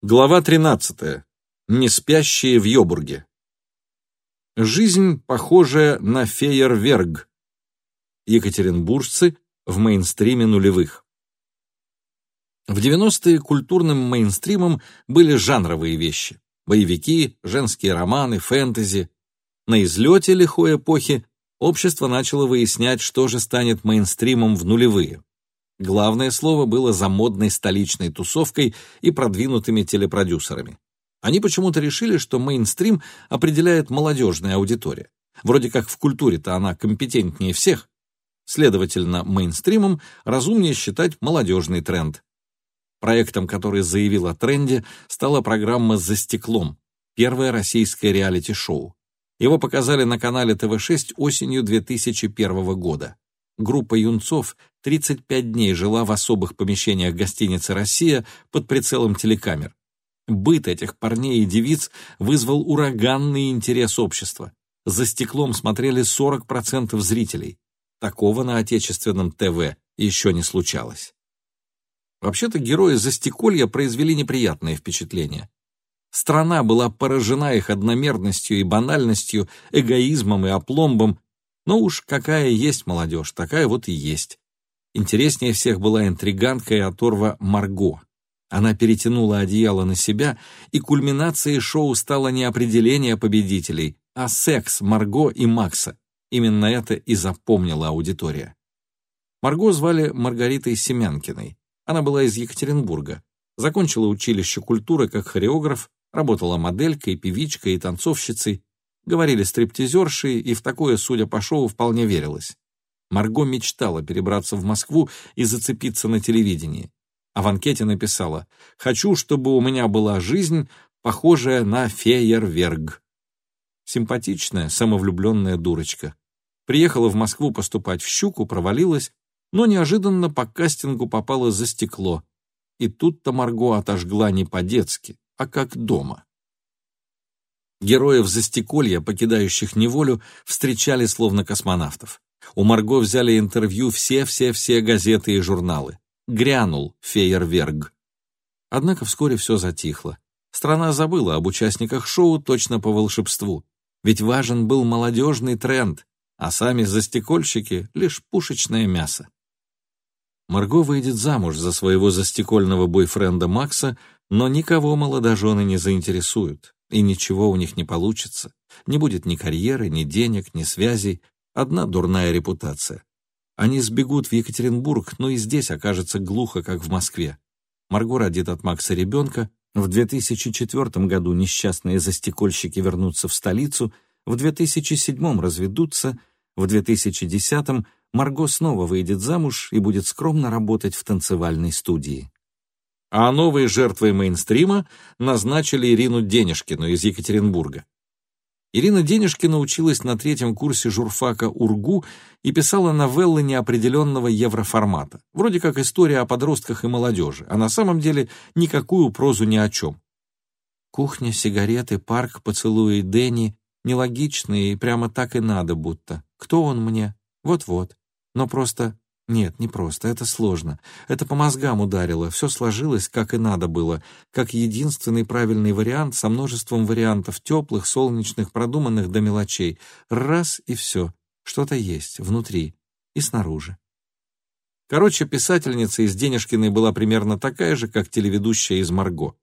Глава 13. Неспящие в Йобурге. Жизнь, похожая на фейерверг. Екатеринбуржцы в мейнстриме нулевых. В 90-е культурным мейнстримом были жанровые вещи. Боевики, женские романы, фэнтези. На излете лихой эпохи общество начало выяснять, что же станет мейнстримом в нулевые. Главное слово было за модной столичной тусовкой и продвинутыми телепродюсерами. Они почему-то решили, что мейнстрим определяет молодежная аудитория. Вроде как в культуре-то она компетентнее всех. Следовательно, мейнстримом разумнее считать молодежный тренд. Проектом, который заявил о тренде, стала программа «За стеклом», первое российское реалити-шоу. Его показали на канале ТВ-6 осенью 2001 года. Группа юнцов 35 дней жила в особых помещениях гостиницы «Россия» под прицелом телекамер. Быт этих парней и девиц вызвал ураганный интерес общества. За стеклом смотрели 40% зрителей. Такого на отечественном ТВ еще не случалось. Вообще-то герои «Застеколья» произвели неприятное впечатление. Страна была поражена их одномерностью и банальностью, эгоизмом и опломбом, но уж какая есть молодежь, такая вот и есть. Интереснее всех была интриганка и оторва Марго. Она перетянула одеяло на себя, и кульминацией шоу стало не определение победителей, а секс Марго и Макса. Именно это и запомнила аудитория. Марго звали Маргаритой Семянкиной. Она была из Екатеринбурга. Закончила училище культуры как хореограф, работала моделькой, певичкой и танцовщицей, Говорили стриптизерши, и в такое, судя по шоу, вполне верилось. Марго мечтала перебраться в Москву и зацепиться на телевидении. А в анкете написала «Хочу, чтобы у меня была жизнь, похожая на фейерверг». Симпатичная, самовлюбленная дурочка. Приехала в Москву поступать в «Щуку», провалилась, но неожиданно по кастингу попала за стекло. И тут-то Марго отожгла не по-детски, а как дома. Героев застеколья, покидающих неволю, встречали словно космонавтов. У Марго взяли интервью все-все-все газеты и журналы. Грянул фейерверг. Однако вскоре все затихло. Страна забыла об участниках шоу точно по волшебству. Ведь важен был молодежный тренд, а сами застекольщики — лишь пушечное мясо. Марго выйдет замуж за своего застекольного бойфренда Макса, но никого молодожены не заинтересуют и ничего у них не получится. Не будет ни карьеры, ни денег, ни связей, одна дурная репутация. Они сбегут в Екатеринбург, но и здесь окажется глухо, как в Москве. Марго родит от Макса ребенка, в 2004 году несчастные застекольщики вернутся в столицу, в 2007 разведутся, в 2010 Марго снова выйдет замуж и будет скромно работать в танцевальной студии а новой жертвой мейнстрима назначили Ирину Денежкину из Екатеринбурга. Ирина Денежкина училась на третьем курсе журфака УРГУ и писала новеллы неопределенного евроформата, вроде как история о подростках и молодежи, а на самом деле никакую прозу ни о чем. Кухня, сигареты, парк, поцелуи Дэнни нелогичные и прямо так и надо будто. Кто он мне? Вот-вот. Но просто нет, не просто, это сложно. Это по мозгам ударило, все сложилось, как и надо было, как единственный правильный вариант со множеством вариантов теплых, солнечных, продуманных до мелочей. Раз и все. Что-то есть внутри и снаружи. Короче, писательница из Денежкиной была примерно такая же, как телеведущая из Марго.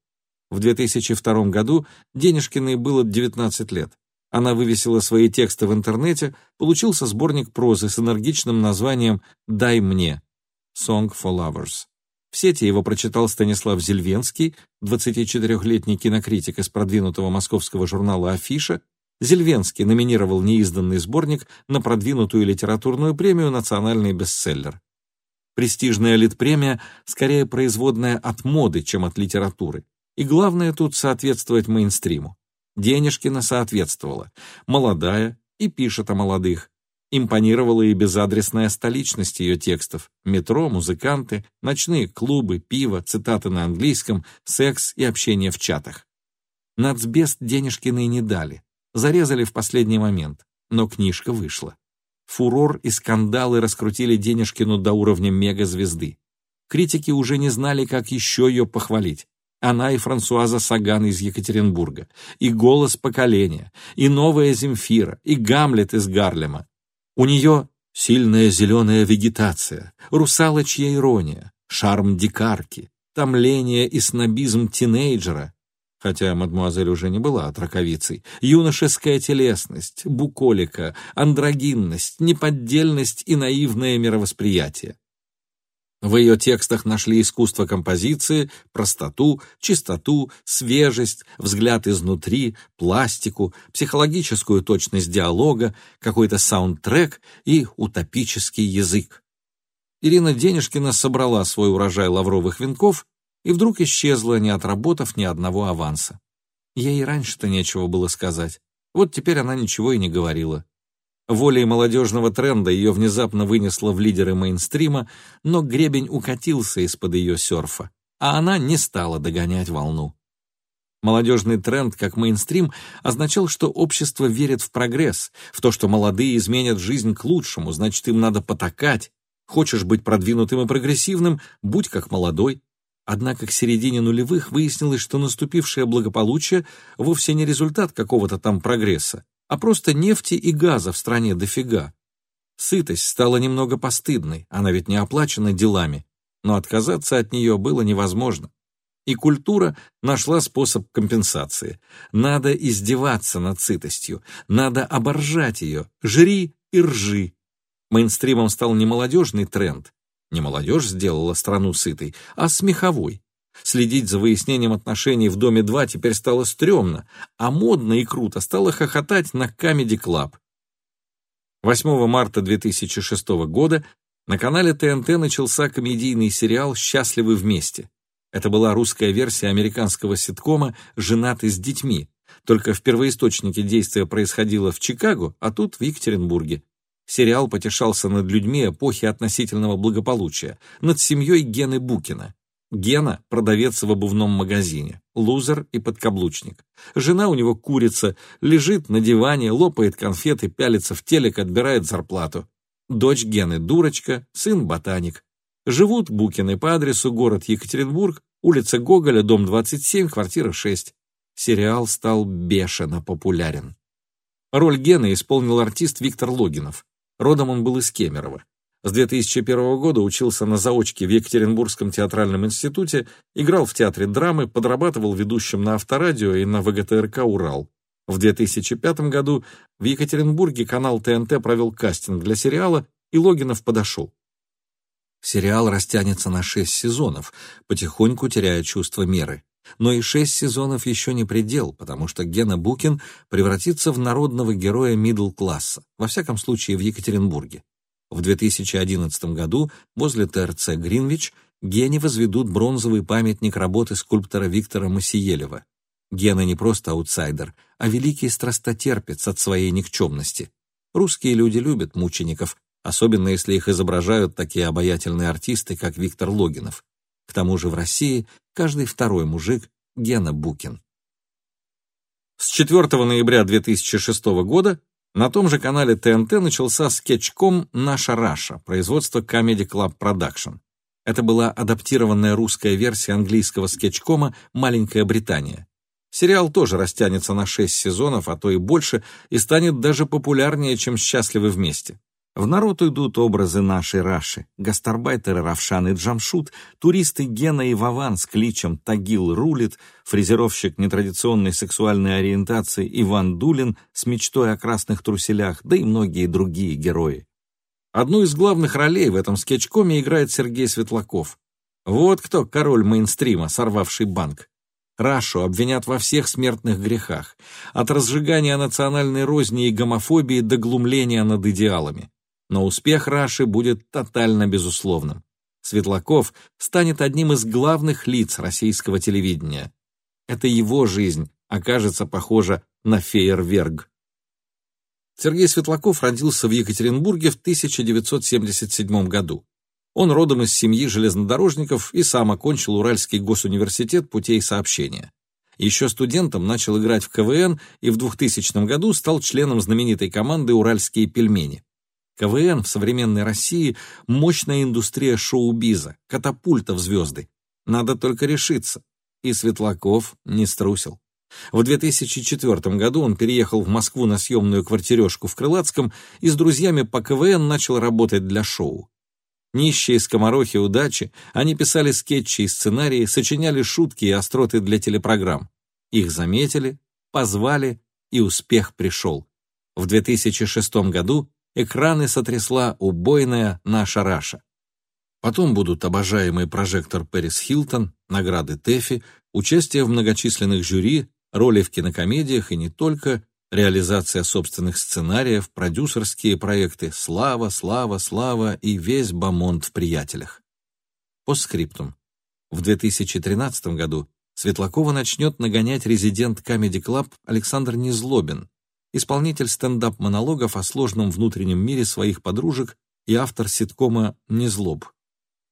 В 2002 году Денежкиной было 19 лет. Она вывесила свои тексты в интернете, получился сборник прозы с энергичным названием «Дай мне» «Song for Lovers». В сети его прочитал Станислав Зельвенский, 24-летний кинокритик из продвинутого московского журнала «Афиша». Зельвенский номинировал неизданный сборник на продвинутую литературную премию «Национальный бестселлер». Престижная литпремия скорее производная от моды, чем от литературы. И главное тут соответствовать мейнстриму. Денежкина соответствовала. Молодая и пишет о молодых. Импонировала и безадресная столичность ее текстов. Метро, музыканты, ночные клубы, пиво, цитаты на английском, секс и общение в чатах. Нацбест Денежкиной не дали. Зарезали в последний момент. Но книжка вышла. Фурор и скандалы раскрутили Денежкину до уровня мегазвезды. Критики уже не знали, как еще ее похвалить. Она и Франсуаза Саган из Екатеринбурга, и «Голос поколения», и «Новая Земфира», и «Гамлет» из Гарлема. У нее сильная зеленая вегетация, русалочья ирония, шарм дикарки, томление и снобизм тинейджера, хотя мадмуазель уже не была отраковицей, юношеская телесность, буколика, андрогинность, неподдельность и наивное мировосприятие. В ее текстах нашли искусство композиции, простоту, чистоту, свежесть, взгляд изнутри, пластику, психологическую точность диалога, какой-то саундтрек и утопический язык. Ирина Денежкина собрала свой урожай лавровых венков и вдруг исчезла, не отработав ни одного аванса. Ей раньше-то нечего было сказать. Вот теперь она ничего и не говорила. Волей молодежного тренда ее внезапно вынесло в лидеры мейнстрима, но гребень укатился из-под ее серфа, а она не стала догонять волну. Молодежный тренд, как мейнстрим, означал, что общество верит в прогресс, в то, что молодые изменят жизнь к лучшему, значит, им надо потакать. Хочешь быть продвинутым и прогрессивным, будь как молодой. Однако к середине нулевых выяснилось, что наступившее благополучие вовсе не результат какого-то там прогресса, а просто нефти и газа в стране дофига. Сытость стала немного постыдной, она ведь не оплачена делами, но отказаться от нее было невозможно. И культура нашла способ компенсации. Надо издеваться над сытостью, надо оборжать ее, жри и ржи. Мейнстримом стал не молодежный тренд, не молодежь сделала страну сытой, а смеховой. Следить за выяснением отношений в «Доме 2» теперь стало стрёмно, а модно и круто стало хохотать на Comedy Club. 8 марта 2006 года на канале ТНТ начался комедийный сериал «Счастливы вместе». Это была русская версия американского ситкома «Женаты с детьми», только в первоисточнике действия происходило в Чикаго, а тут в Екатеринбурге. Сериал потешался над людьми эпохи относительного благополучия, над семьей Гены Букина. Гена – продавец в обувном магазине, лузер и подкаблучник. Жена у него курица, лежит на диване, лопает конфеты, пялится в телек, отбирает зарплату. Дочь Гены – дурочка, сын – ботаник. Живут Букины по адресу город Екатеринбург, улица Гоголя, дом 27, квартира 6. Сериал стал бешено популярен. Роль Гены исполнил артист Виктор Логинов. Родом он был из Кемерово. С 2001 года учился на заочке в Екатеринбургском театральном институте, играл в театре драмы, подрабатывал ведущим на авторадио и на ВГТРК «Урал». В 2005 году в Екатеринбурге канал ТНТ провел кастинг для сериала, и Логинов подошел. Сериал растянется на шесть сезонов, потихоньку теряя чувство меры. Но и шесть сезонов еще не предел, потому что Гена Букин превратится в народного героя мидл-класса, во всяком случае в Екатеринбурге. В 2011 году возле ТРЦ «Гринвич» Гене возведут бронзовый памятник работы скульптора Виктора Масиелева. Гена не просто аутсайдер, а великий страстотерпец от своей никчемности. Русские люди любят мучеников, особенно если их изображают такие обаятельные артисты, как Виктор Логинов. К тому же в России каждый второй мужик — Гена Букин. С 4 ноября 2006 года на том же канале ТНТ начался скетчком «Наша Раша» производства Comedy Club Production. Это была адаптированная русская версия английского скетчкома «Маленькая Британия». Сериал тоже растянется на шесть сезонов, а то и больше, и станет даже популярнее, чем «Счастливы вместе». В народ идут образы нашей Раши, гастарбайтеры Равшан и Джамшут, туристы Гена и Вован с кличем «Тагил рулит», фрезеровщик нетрадиционной сексуальной ориентации Иван Дулин с мечтой о красных труселях, да и многие другие герои. Одну из главных ролей в этом скетчкоме играет Сергей Светлаков. Вот кто король мейнстрима, сорвавший банк. Рашу обвинят во всех смертных грехах, от разжигания национальной розни и гомофобии до глумления над идеалами но успех Раши будет тотально безусловным. Светлаков станет одним из главных лиц российского телевидения. Это его жизнь окажется похожа на фейерверг. Сергей Светлаков родился в Екатеринбурге в 1977 году. Он родом из семьи железнодорожников и сам окончил Уральский госуниверситет путей сообщения. Еще студентом начал играть в КВН и в 2000 году стал членом знаменитой команды «Уральские пельмени». КВН в современной России – мощная индустрия шоу-биза, катапульта в звезды. Надо только решиться. И Светлаков не струсил. В 2004 году он переехал в Москву на съемную квартирешку в Крылатском и с друзьями по КВН начал работать для шоу. Нищие скоморохи удачи, они писали скетчи и сценарии, сочиняли шутки и остроты для телепрограмм. Их заметили, позвали, и успех пришел. В 2006 году экраны сотрясла убойная наша Раша. Потом будут обожаемый прожектор Пэрис Хилтон, награды Тэфи, участие в многочисленных жюри, роли в кинокомедиях и не только, реализация собственных сценариев, продюсерские проекты «Слава, слава, слава» и весь бомонд в «Приятелях». По скриптум. В 2013 году Светлакова начнет нагонять резидент Comedy Club Александр Незлобин, исполнитель стендап-монологов о сложном внутреннем мире своих подружек и автор ситкома «Незлоб».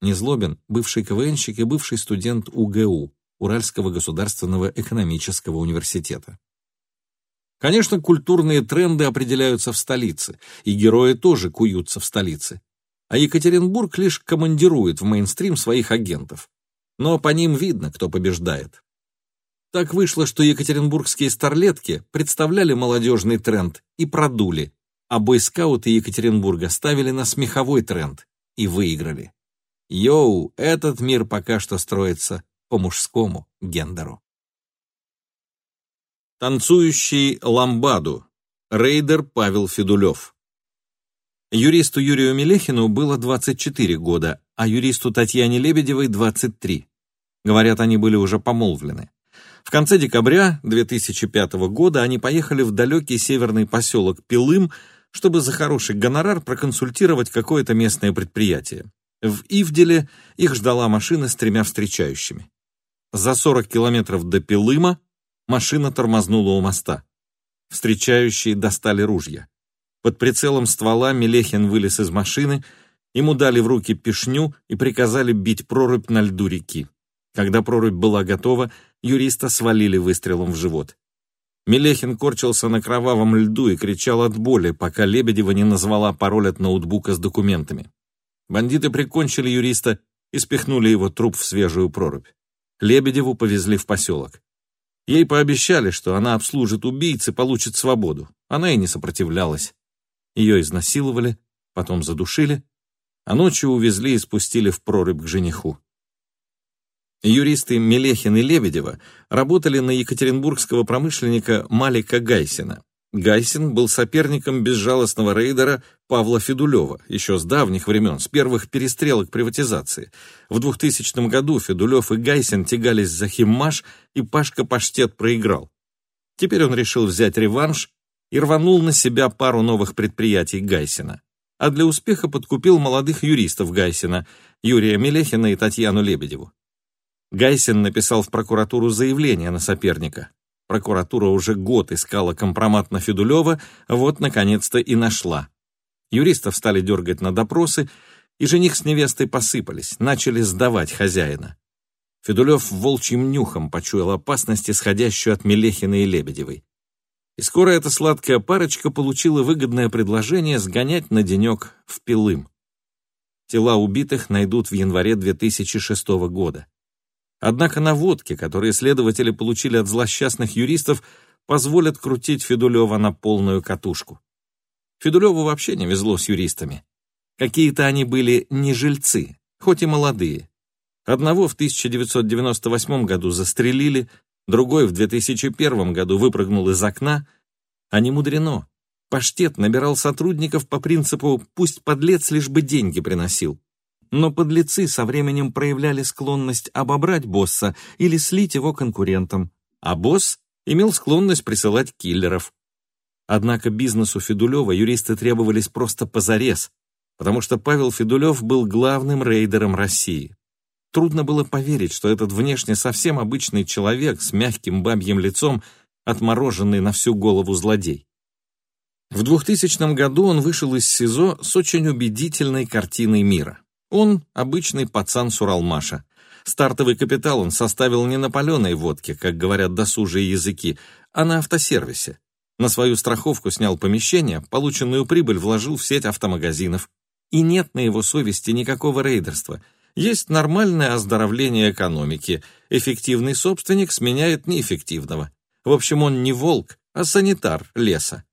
Незлобин — бывший КВНщик и бывший студент УГУ, Уральского государственного экономического университета. Конечно, культурные тренды определяются в столице, и герои тоже куются в столице. А Екатеринбург лишь командирует в мейнстрим своих агентов. Но по ним видно, кто побеждает. Так вышло, что екатеринбургские старлетки представляли молодежный тренд и продули, а бойскауты Екатеринбурга ставили на смеховой тренд и выиграли. Yo, этот мир пока что строится по мужскому гендеру. Танцующий ламбаду. Рейдер Павел Федулев. Юристу Юрию Мелехину было 24 года, а юристу Татьяне Лебедевой 23. Говорят, они были уже помолвлены. В конце декабря 2005 года они поехали в далекий северный поселок Пелым, чтобы за хороший гонорар проконсультировать какое-то местное предприятие. В Ивделе их ждала машина с тремя встречающими. За 40 километров до Пилыма Машина тормознула у моста. Встречающие достали ружья. Под прицелом ствола Мелехин вылез из машины, ему дали в руки пешню и приказали бить прорубь на льду реки. Когда прорубь была готова, юриста свалили выстрелом в живот. Мелехин корчился на кровавом льду и кричал от боли, пока Лебедева не назвала пароль от ноутбука с документами. Бандиты прикончили юриста и спихнули его труп в свежую прорубь. Лебедеву повезли в поселок. Ей пообещали, что она обслужит убийц и получит свободу. Она и не сопротивлялась. Ее изнасиловали, потом задушили, а ночью увезли и спустили в прорубь к жениху. Юристы Мелехин и Лебедева работали на екатеринбургского промышленника Малика Гайсина. Гайсин был соперником безжалостного рейдера Павла Федулева еще с давних времен, с первых перестрелок приватизации. В 2000 году Федулев и Гайсин тягались за химмаш, и Пашка Паштет проиграл. Теперь он решил взять реванш и рванул на себя пару новых предприятий Гайсина. А для успеха подкупил молодых юристов Гайсина, Юрия Мелехина и Татьяну Лебедеву. Гайсин написал в прокуратуру заявление на соперника. Прокуратура уже год искала компромат на Федулева, вот, наконец-то, и нашла. Юристов стали дергать на допросы, и жених с невестой посыпались, начали сдавать хозяина. Федулев волчьим нюхом почуял опасность, исходящую от Мелехина и Лебедевой. И скоро эта сладкая парочка получила выгодное предложение сгонять на денек в Пилым. Тела убитых найдут в январе 2006 года. Однако наводки, которые следователи получили от злосчастных юристов, позволят крутить Федулева на полную катушку. Федулеву вообще не везло с юристами. Какие-то они были не жильцы, хоть и молодые. Одного в 1998 году застрелили, другой в 2001 году выпрыгнул из окна, а не мудрено. Паштет набирал сотрудников по принципу «пусть подлец лишь бы деньги приносил». Но подлецы со временем проявляли склонность обобрать босса или слить его конкурентам, а босс имел склонность присылать киллеров. Однако бизнесу Федулева юристы требовались просто позарез, потому что Павел Федулев был главным рейдером России. Трудно было поверить, что этот внешне совсем обычный человек с мягким бабьим лицом, отмороженный на всю голову злодей. В 2000 году он вышел из СИЗО с очень убедительной картиной мира. Он обычный пацан Суралмаша. Стартовый капитал он составил не на паленой водке, как говорят досужие языки, а на автосервисе. На свою страховку снял помещение, полученную прибыль вложил в сеть автомагазинов. И нет на его совести никакого рейдерства, Есть нормальное оздоровление экономики. Эффективный собственник сменяет неэффективного. В общем, он не волк, а санитар леса.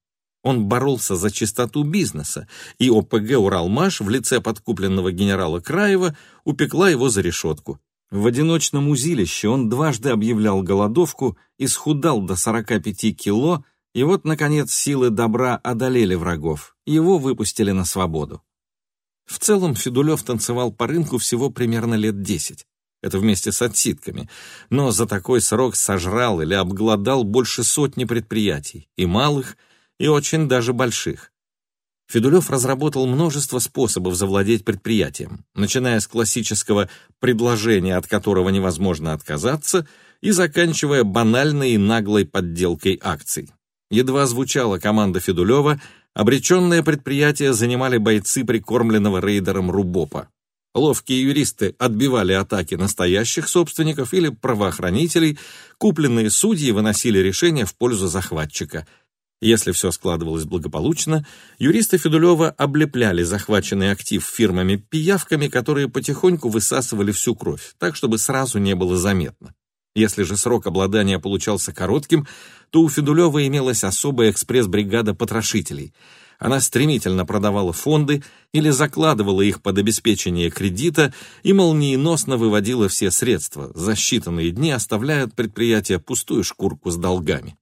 Он боролся за чистоту бизнеса, и ОПГ «Уралмаш» в лице подкупленного генерала Краева упекла его за решетку. В одиночном узилище он дважды объявлял голодовку, исхудал до 45 кило, и вот, наконец, силы добра одолели врагов, его выпустили на свободу. В целом Федулев танцевал по рынку всего примерно лет десять. Это вместе с отсидками. Но за такой срок сожрал или обглодал больше сотни предприятий, и малых, и очень даже больших. Федулев разработал множество способов завладеть предприятием, начиная с классического предложения, от которого невозможно отказаться, и заканчивая банальной и наглой подделкой акций. Едва звучала команда Федулева, Обреченное предприятие занимали бойцы прикормленного рейдером Рубопа. Ловкие юристы отбивали атаки настоящих собственников или правоохранителей, купленные судьи выносили решения в пользу захватчика. Если все складывалось благополучно, юристы Федулева облепляли захваченный актив фирмами-пиявками, которые потихоньку высасывали всю кровь, так, чтобы сразу не было заметно. Если же срок обладания получался коротким, то у Федулева имелась особая экспресс-бригада потрошителей. Она стремительно продавала фонды или закладывала их под обеспечение кредита и молниеносно выводила все средства, за считанные дни оставляя от предприятия пустую шкурку с долгами.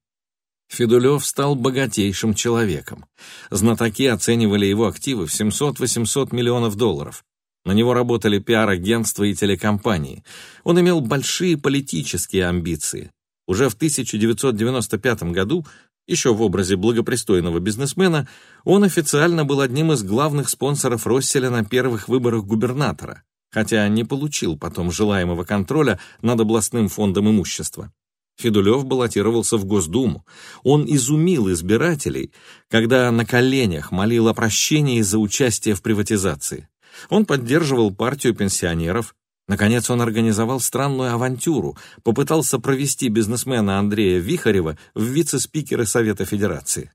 Федулев стал богатейшим человеком. Знатоки оценивали его активы в 700-800 миллионов долларов. На него работали пиар-агентства и телекомпании. Он имел большие политические амбиции. Уже в 1995 году, еще в образе благопристойного бизнесмена, он официально был одним из главных спонсоров Росселя на первых выборах губернатора, хотя не получил потом желаемого контроля над областным фондом имущества. Федулев баллотировался в Госдуму. Он изумил избирателей, когда на коленях молил о прощении за участие в приватизации. Он поддерживал партию пенсионеров. Наконец он организовал странную авантюру, попытался провести бизнесмена Андрея Вихарева в вице-спикеры Совета Федерации.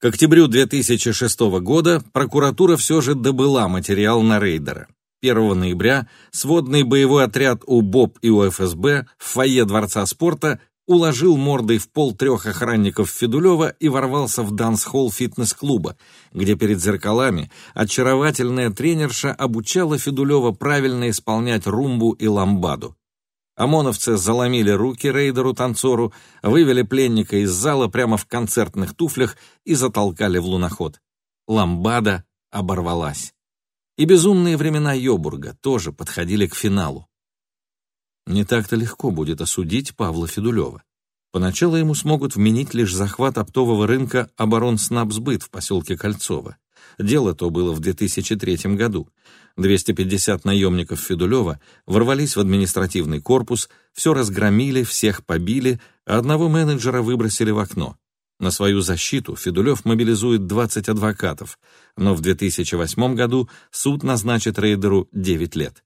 К октябрю 2006 года прокуратура все же добыла материал на рейдера. 1 ноября сводный боевой отряд УБОП и УФСБ в фойе Дворца спорта уложил мордой в пол трех охранников Федулева и ворвался в данс-холл фитнес-клуба, где перед зеркалами очаровательная тренерша обучала Федулева правильно исполнять румбу и ламбаду. ОМОНовцы заломили руки рейдеру-танцору, вывели пленника из зала прямо в концертных туфлях и затолкали в луноход. Ламбада оборвалась. И безумные времена Йобурга тоже подходили к финалу. Не так-то легко будет осудить Павла Федулева. Поначалу ему смогут вменить лишь захват оптового рынка «Оборонснабсбыт» в поселке Кольцово. Дело то было в 2003 году. 250 наемников Федулева ворвались в административный корпус, все разгромили, всех побили, а одного менеджера выбросили в окно. На свою защиту Федулев мобилизует 20 адвокатов, но в 2008 году суд назначит рейдеру 9 лет.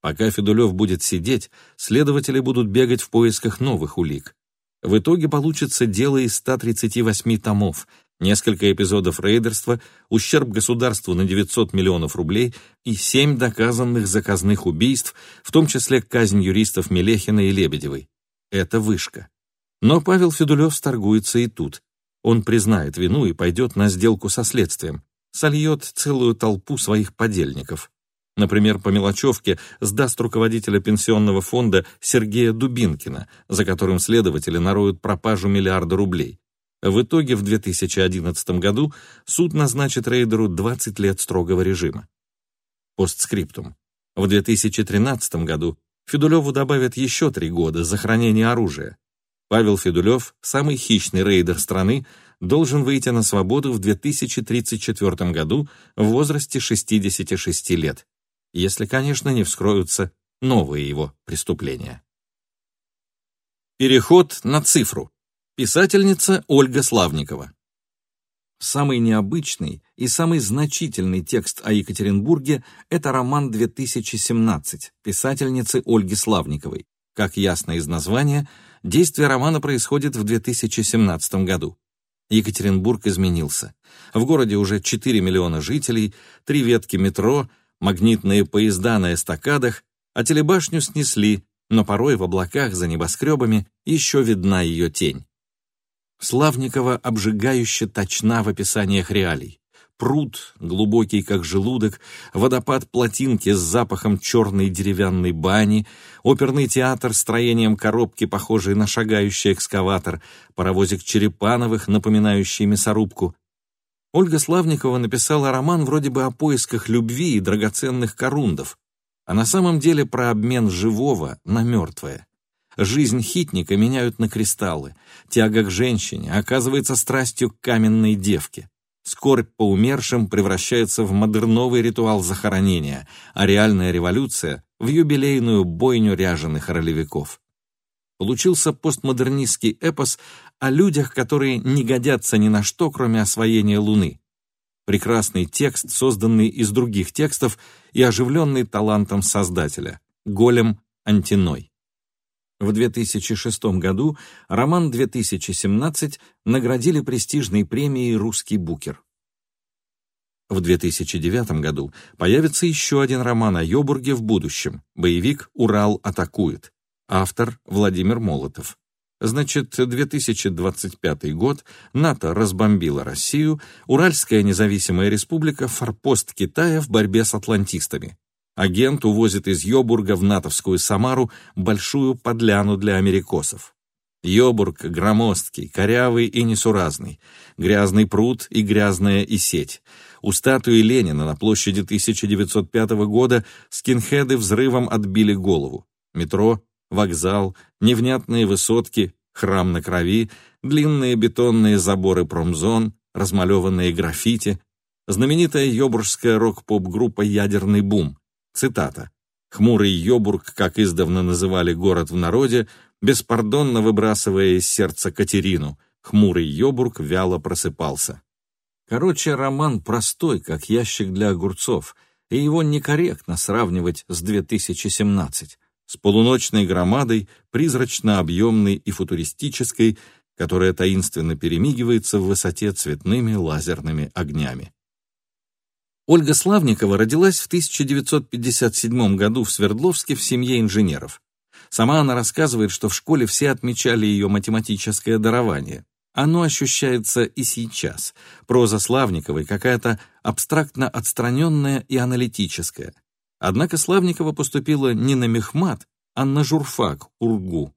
Пока Федулев будет сидеть, следователи будут бегать в поисках новых улик. В итоге получится дело из 138 томов, несколько эпизодов рейдерства, ущерб государству на 900 миллионов рублей и семь доказанных заказных убийств, в том числе казнь юристов Мелехина и Лебедевой. Это вышка. Но Павел Федулев сторгуется и тут. Он признает вину и пойдет на сделку со следствием, сольет целую толпу своих подельников. Например, по мелочевке сдаст руководителя пенсионного фонда Сергея Дубинкина, за которым следователи нароют пропажу миллиарда рублей. В итоге в 2011 году суд назначит рейдеру 20 лет строгого режима. Постскриптум. В 2013 году Федулеву добавят еще три года за хранение оружия. Павел Федулев, самый хищный рейдер страны, должен выйти на свободу в 2034 году в возрасте 66 лет если, конечно, не вскроются новые его преступления. Переход на цифру. Писательница Ольга Славникова. Самый необычный и самый значительный текст о Екатеринбурге – это роман «2017» писательницы Ольги Славниковой. Как ясно из названия, действие романа происходит в 2017 году. Екатеринбург изменился. В городе уже 4 миллиона жителей, три ветки метро, магнитные поезда на эстакадах, а телебашню снесли, но порой в облаках за небоскребами еще видна ее тень. Славникова обжигающе точна в описаниях реалий. Пруд, глубокий как желудок, водопад плотинки с запахом черной деревянной бани, оперный театр строением коробки, похожей на шагающий экскаватор, паровозик Черепановых, напоминающий мясорубку. Ольга Славникова написала роман вроде бы о поисках любви и драгоценных корундов, а на самом деле про обмен живого на мертвое. Жизнь хитника меняют на кристаллы, тяга к женщине оказывается страстью к каменной девке. Скорбь по умершим превращается в модерновый ритуал захоронения, а реальная революция — в юбилейную бойню ряженых ролевиков. Получился постмодернистский эпос о людях, которые не годятся ни на что, кроме освоения Луны. Прекрасный текст, созданный из других текстов и оживленный талантом создателя — Голем Антиной. В 2006 году роман «2017» наградили престижной премией «Русский букер». В 2009 году появится еще один роман о Йобурге в будущем, боевик «Урал атакует», автор Владимир Молотов. Значит, 2025 год, НАТО разбомбило Россию, Уральская независимая республика – форпост Китая в борьбе с атлантистами. Агент увозит из Йобурга в натовскую Самару большую подляну для америкосов. Йобург громоздкий, корявый и несуразный, грязный пруд и грязная и сеть. У статуи Ленина на площади 1905 года скинхеды взрывом отбили голову. Метро, вокзал, невнятные высотки, храм на крови, длинные бетонные заборы промзон, размалеванные граффити, знаменитая йобургская рок-поп-группа «Ядерный бум», Цитата. «Хмурый Йобург, как издавна называли город в народе, беспардонно выбрасывая из сердца Катерину, хмурый Йобург вяло просыпался». Короче, роман простой, как ящик для огурцов, и его некорректно сравнивать с 2017, с полуночной громадой, призрачно-объемной и футуристической, которая таинственно перемигивается в высоте цветными лазерными огнями. Ольга Славникова родилась в 1957 году в Свердловске в семье инженеров. Сама она рассказывает, что в школе все отмечали ее математическое дарование. Оно ощущается и сейчас. Проза Славниковой какая-то абстрактно отстраненная и аналитическая. Однако Славникова поступила не на мехмат, а на журфак УРГУ.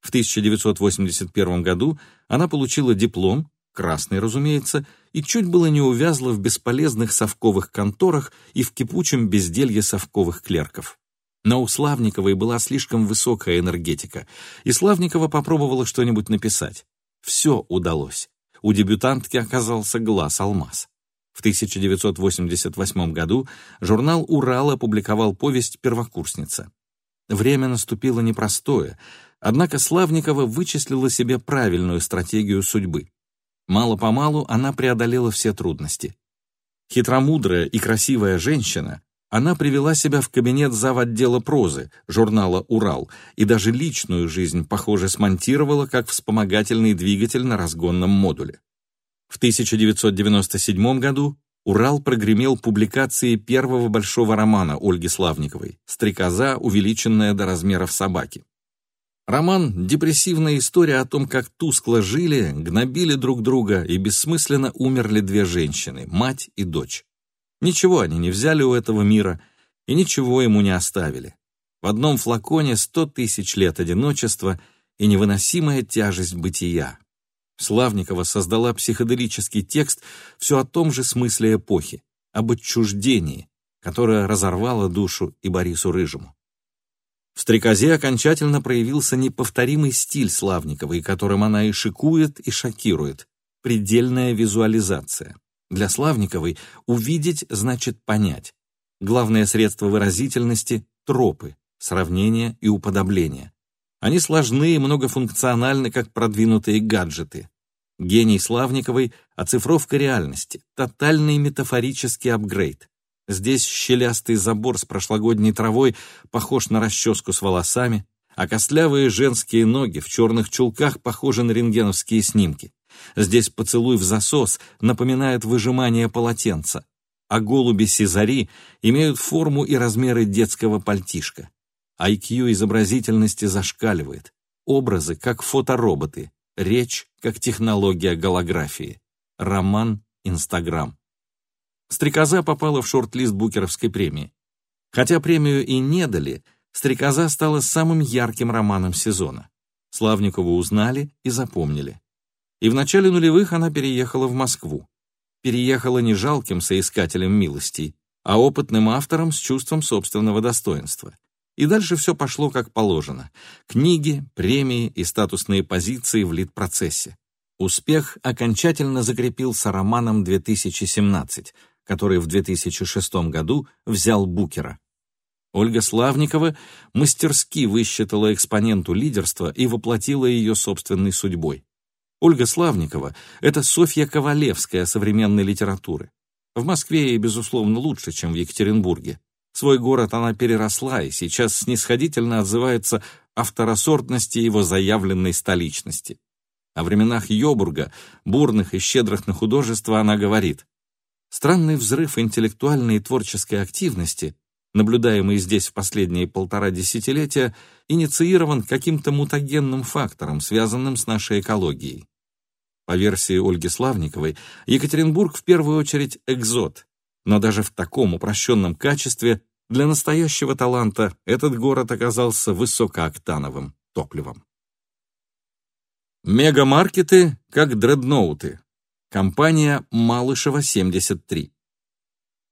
В 1981 году она получила диплом, красный, разумеется, и чуть было не увязла в бесполезных совковых конторах и в кипучем безделье совковых клерков. Но у Славниковой была слишком высокая энергетика, и Славникова попробовала что-нибудь написать. Все удалось. У дебютантки оказался глаз-алмаз. В 1988 году журнал «Урал» опубликовал повесть «Первокурсница». Время наступило непростое, однако Славникова вычислила себе правильную стратегию судьбы. Мало-помалу она преодолела все трудности. Хитромудрая и красивая женщина, она привела себя в кабинет зав. отдела прозы, журнала «Урал», и даже личную жизнь, похоже, смонтировала как вспомогательный двигатель на разгонном модуле. В 1997 году Урал прогремел публикацией первого большого романа Ольги Славниковой «Стрекоза, увеличенная до размеров собаки». Роман — депрессивная история о том, как тускло жили, гнобили друг друга и бессмысленно умерли две женщины, мать и дочь. Ничего они не взяли у этого мира и ничего ему не оставили. В одном флаконе сто тысяч лет одиночества и невыносимая тяжесть бытия. Славникова создала психоделический текст все о том же смысле эпохи, об отчуждении, которое разорвало душу и Борису Рыжему. В «Стрекозе» окончательно проявился неповторимый стиль Славниковой, которым она и шикует, и шокирует. Предельная визуализация. Для Славниковой увидеть значит понять. Главное средство выразительности — тропы, сравнения и уподобления. Они сложны и многофункциональны, как продвинутые гаджеты. Гений Славниковой — оцифровка реальности, тотальный метафорический апгрейд. Здесь щелястый забор с прошлогодней травой похож на расческу с волосами, а костлявые женские ноги в черных чулках похожи на рентгеновские снимки. Здесь поцелуй в засос напоминает выжимание полотенца. а голуби Сизари имеют форму и размеры детского пальтишка. IQ изобразительности зашкаливает. Образы, как фотороботы. Речь, как технология голографии. Роман, Инстаграм. «Стрекоза» попала в шорт-лист Букеровской премии. Хотя премию и не дали, «Стрекоза» стала самым ярким романом сезона. Славникову узнали и запомнили. И в начале нулевых она переехала в Москву. Переехала не жалким соискателем милостей, а опытным автором с чувством собственного достоинства. И дальше все пошло как положено. Книги, премии и статусные позиции в лид-процессе. Успех окончательно закрепился романом «2017», который в 2006 году взял Букера. Ольга Славникова мастерски высчитала экспоненту лидерства и воплотила ее собственной судьбой. Ольга Славникова — это Софья Ковалевская современной литературы. В Москве ей, безусловно, лучше, чем в Екатеринбурге. Свой город она переросла и сейчас снисходительно отзывается о второсортности его заявленной столичности. О временах Йобурга, бурных и щедрых на художество, она говорит «Странный взрыв интеллектуальной и творческой активности наблюдаемый здесь в последние полтора десятилетия, инициирован каким-то мутагенным фактором, связанным с нашей экологией. По версии Ольги Славниковой, Екатеринбург в первую очередь экзот, но даже в таком упрощенном качестве для настоящего таланта этот город оказался высокооктановым топливом. Мегамаркеты как дредноуты. Компания Малышева 73.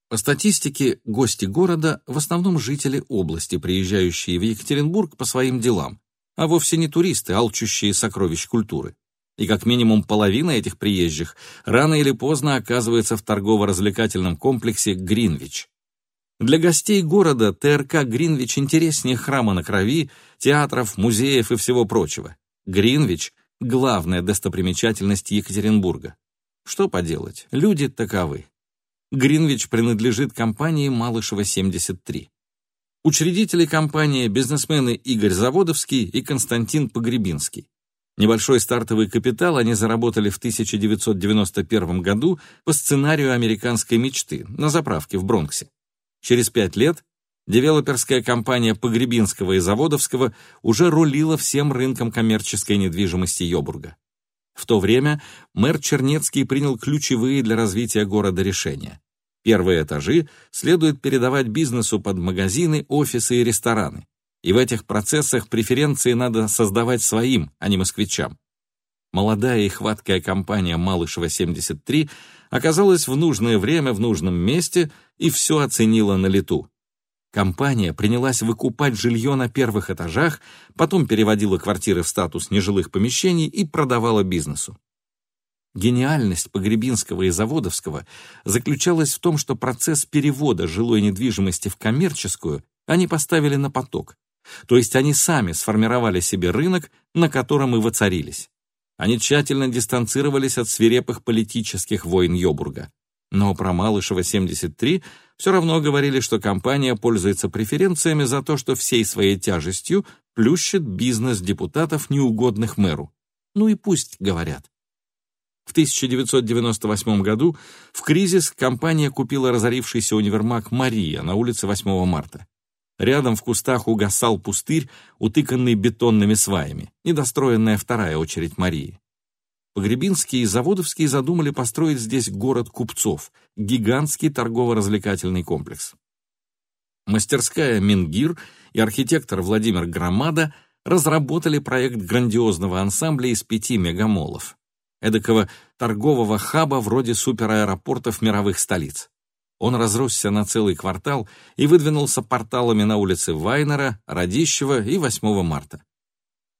По статистике, гости города в основном жители области, приезжающие в Екатеринбург по своим делам, а вовсе не туристы, алчущие сокровищ культуры. И как минимум половина этих приезжих рано или поздно оказывается в торгово-развлекательном комплексе «Гринвич». Для гостей города ТРК «Гринвич» интереснее храма на крови, театров, музеев и всего прочего. «Гринвич» — главная достопримечательность Екатеринбурга. Что поделать, люди таковы. Гринвич принадлежит компании Малышева-73. Учредители компании – бизнесмены Игорь Заводовский и Константин Погребинский. Небольшой стартовый капитал они заработали в 1991 году по сценарию американской мечты на заправке в Бронксе. Через пять лет девелоперская компания Погребинского и Заводовского уже рулила всем рынком коммерческой недвижимости Йобурга. В то время мэр Чернецкий принял ключевые для развития города решения. Первые этажи следует передавать бизнесу под магазины, офисы и рестораны. И в этих процессах преференции надо создавать своим, а не москвичам. Молодая и хваткая компания «Малышева-73» оказалась в нужное время в нужном месте и все оценила на лету. Компания принялась выкупать жилье на первых этажах, потом переводила квартиры в статус нежилых помещений и продавала бизнесу. Гениальность Погребинского и Заводовского заключалась в том, что процесс перевода жилой недвижимости в коммерческую они поставили на поток, то есть они сами сформировали себе рынок, на котором и воцарились. Они тщательно дистанцировались от свирепых политических войн Йобурга. Но про Малышева-73 все равно говорили, что компания пользуется преференциями за то, что всей своей тяжестью плющит бизнес депутатов, неугодных мэру. Ну и пусть говорят. В 1998 году в кризис компания купила разорившийся универмаг «Мария» на улице 8 марта. Рядом в кустах угасал пустырь, утыканный бетонными сваями, недостроенная вторая очередь Марии. Погребинские и Заводовские задумали построить здесь город купцов, гигантский торгово-развлекательный комплекс. Мастерская «Мингир» и архитектор Владимир Громада разработали проект грандиозного ансамбля из пяти мегамолов, эдакого торгового хаба вроде супераэропортов мировых столиц. Он разросся на целый квартал и выдвинулся порталами на улице Вайнера, Радищева и 8 марта